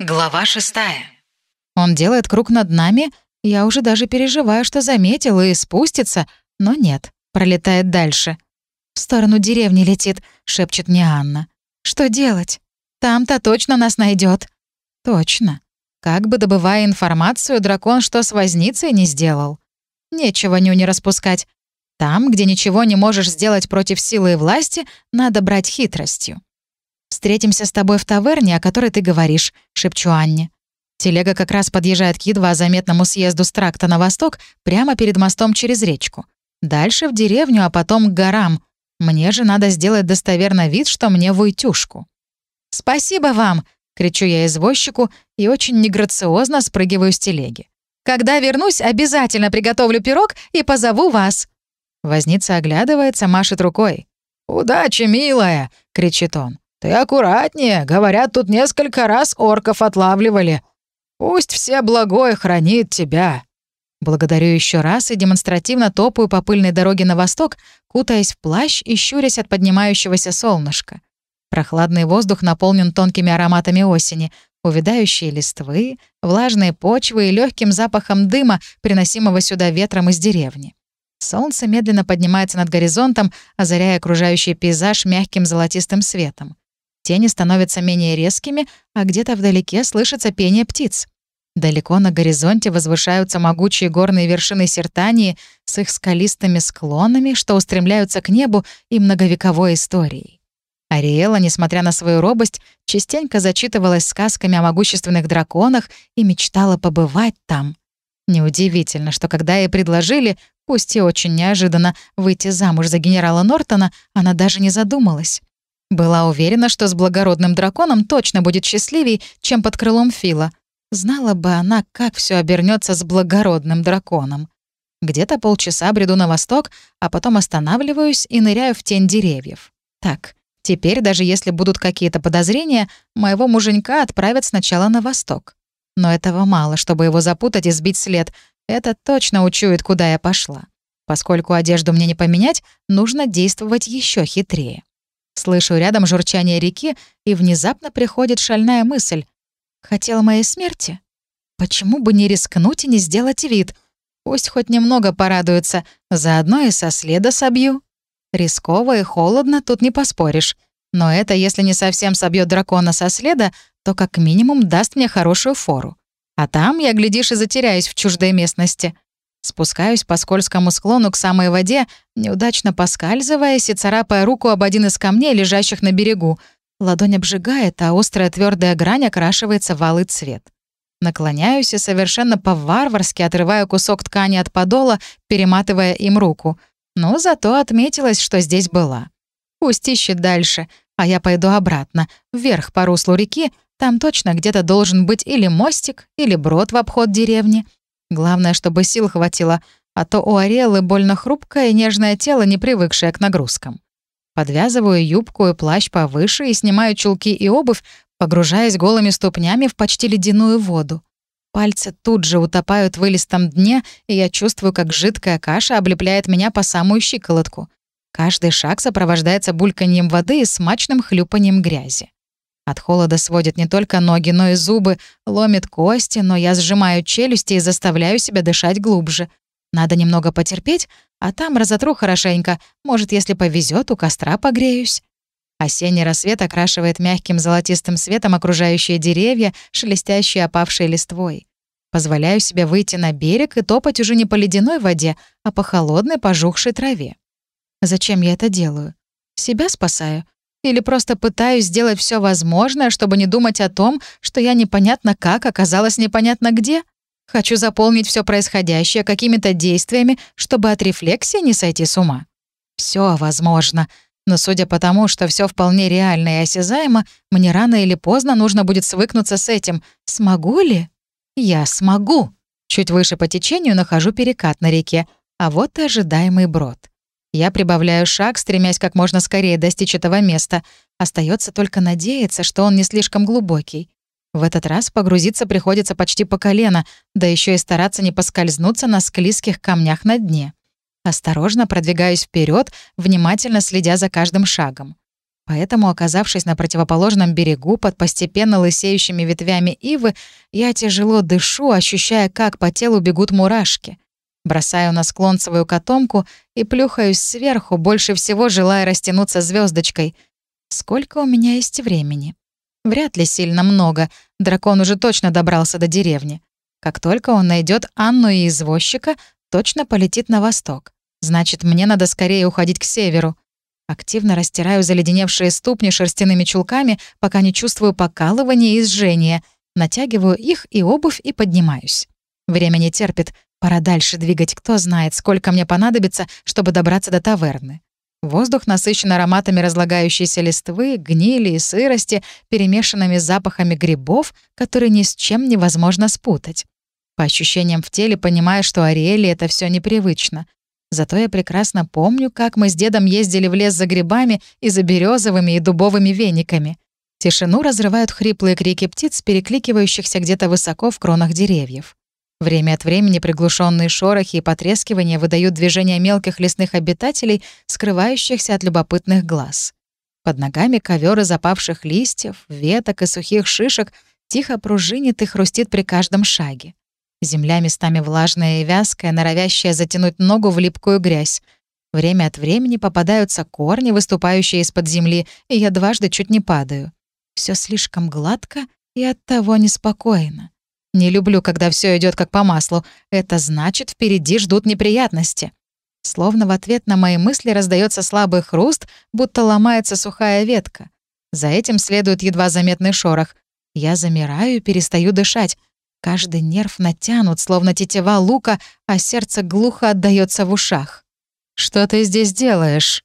Глава шестая. Он делает круг над нами, я уже даже переживаю, что заметил и спустится, но нет, пролетает дальше. «В сторону деревни летит», — шепчет мне Анна. «Что делать? Там-то точно нас найдет. «Точно. Как бы добывая информацию, дракон что с возницей не сделал. Нечего ню не распускать. Там, где ничего не можешь сделать против силы и власти, надо брать хитростью. «Встретимся с тобой в таверне, о которой ты говоришь», — шепчу Анне. Телега как раз подъезжает к едва заметному съезду с тракта на восток, прямо перед мостом через речку. Дальше в деревню, а потом к горам. Мне же надо сделать достоверно вид, что мне войтюшку. «Спасибо вам!» — кричу я извозчику и очень неграциозно спрыгиваю с телеги. «Когда вернусь, обязательно приготовлю пирог и позову вас». Возница оглядывается, машет рукой. «Удачи, милая!» — кричит он. «Ты аккуратнее, говорят, тут несколько раз орков отлавливали. Пусть все благое хранит тебя». Благодарю еще раз и демонстративно топаю по пыльной дороге на восток, кутаясь в плащ и щурясь от поднимающегося солнышка. Прохладный воздух наполнен тонкими ароматами осени, увядающие листвы, влажные почвы и легким запахом дыма, приносимого сюда ветром из деревни. Солнце медленно поднимается над горизонтом, озаряя окружающий пейзаж мягким золотистым светом. Тени становятся менее резкими, а где-то вдалеке слышится пение птиц. Далеко на горизонте возвышаются могучие горные вершины Сертании с их скалистыми склонами, что устремляются к небу и многовековой историей. Ариэла, несмотря на свою робость, частенько зачитывалась сказками о могущественных драконах и мечтала побывать там. Неудивительно, что когда ей предложили, пусть и очень неожиданно, выйти замуж за генерала Нортона, она даже не задумалась. Была уверена, что с благородным драконом точно будет счастливей, чем под крылом Фила. Знала бы она, как все обернется с благородным драконом. Где-то полчаса бреду на восток, а потом останавливаюсь и ныряю в тень деревьев. Так, теперь даже если будут какие-то подозрения, моего муженька отправят сначала на восток. Но этого мало, чтобы его запутать и сбить след. Это точно учует, куда я пошла. Поскольку одежду мне не поменять, нужно действовать еще хитрее. Слышу рядом журчание реки, и внезапно приходит шальная мысль. Хотел моей смерти? Почему бы не рискнуть и не сделать вид? Пусть хоть немного порадуется, заодно и со следа собью. Рисково и холодно, тут не поспоришь. Но это если не совсем собьет дракона со следа, то как минимум даст мне хорошую фору. А там я, глядишь, и затеряюсь в чуждой местности. Спускаюсь по скользкому склону к самой воде, неудачно поскальзываясь и царапая руку об один из камней, лежащих на берегу. Ладонь обжигает, а острая твердая грань окрашивается в алый цвет. Наклоняюсь и совершенно по-варварски отрываю кусок ткани от подола, перематывая им руку. Но зато отметилась, что здесь была. Пусть ищет дальше, а я пойду обратно, вверх по руслу реки, там точно где-то должен быть или мостик, или брод в обход деревни — Главное, чтобы сил хватило, а то у Ариэлы больно хрупкое и нежное тело, не привыкшее к нагрузкам. Подвязываю юбку и плащ повыше и снимаю чулки и обувь, погружаясь голыми ступнями в почти ледяную воду. Пальцы тут же утопают в вылистом дне, и я чувствую, как жидкая каша облепляет меня по самую щиколотку. Каждый шаг сопровождается бульканьем воды и смачным хлюпанием грязи. От холода сводит не только ноги, но и зубы, ломит кости, но я сжимаю челюсти и заставляю себя дышать глубже. Надо немного потерпеть, а там разотру хорошенько. Может, если повезет, у костра погреюсь. Осенний рассвет окрашивает мягким золотистым светом окружающие деревья, шелестящие опавшей листвой. Позволяю себе выйти на берег и топать уже не по ледяной воде, а по холодной пожухшей траве. Зачем я это делаю? Себя спасаю. Или просто пытаюсь сделать все возможное, чтобы не думать о том, что я непонятно как оказалась непонятно где? Хочу заполнить все происходящее какими-то действиями, чтобы от рефлексии не сойти с ума. Все возможно. Но судя по тому, что все вполне реально и осязаемо, мне рано или поздно нужно будет свыкнуться с этим. Смогу ли? Я смогу. Чуть выше по течению нахожу перекат на реке, а вот и ожидаемый брод. Я прибавляю шаг, стремясь как можно скорее достичь этого места. Остается только надеяться, что он не слишком глубокий. В этот раз погрузиться приходится почти по колено, да еще и стараться не поскользнуться на склизких камнях на дне. Осторожно продвигаюсь вперед, внимательно следя за каждым шагом. Поэтому, оказавшись на противоположном берегу под постепенно лысеющими ветвями ивы, я тяжело дышу, ощущая, как по телу бегут мурашки. Бросаю на склон свою котомку и плюхаюсь сверху, больше всего желая растянуться звездочкой. Сколько у меня есть времени? Вряд ли сильно много. Дракон уже точно добрался до деревни. Как только он найдет Анну и извозчика, точно полетит на восток. Значит, мне надо скорее уходить к северу. Активно растираю заледеневшие ступни шерстяными чулками, пока не чувствую покалывания и сжения. Натягиваю их и обувь и поднимаюсь. Время не терпит. Пора дальше двигать. Кто знает, сколько мне понадобится, чтобы добраться до таверны. Воздух насыщен ароматами разлагающейся листвы, гнили и сырости, перемешанными с запахами грибов, которые ни с чем невозможно спутать. По ощущениям в теле понимаю, что Ариэле это все непривычно. Зато я прекрасно помню, как мы с дедом ездили в лес за грибами и за березовыми и дубовыми вениками. Тишину разрывают хриплые крики птиц, перекликивающихся где-то высоко в кронах деревьев. Время от времени приглушенные шорохи и потрескивания выдают движения мелких лесных обитателей, скрывающихся от любопытных глаз. Под ногами ковер из опавших листьев, веток и сухих шишек тихо пружинит и хрустит при каждом шаге. Земля местами влажная и вязкая, норовящая затянуть ногу в липкую грязь. Время от времени попадаются корни, выступающие из-под земли, и я дважды чуть не падаю. Все слишком гладко и оттого неспокойно. Не люблю, когда все идет как по маслу. Это значит, впереди ждут неприятности. Словно в ответ на мои мысли раздается слабый хруст, будто ломается сухая ветка. За этим следует едва заметный шорох. Я замираю и перестаю дышать. Каждый нерв натянут, словно тетива лука, а сердце глухо отдаётся в ушах. «Что ты здесь делаешь?»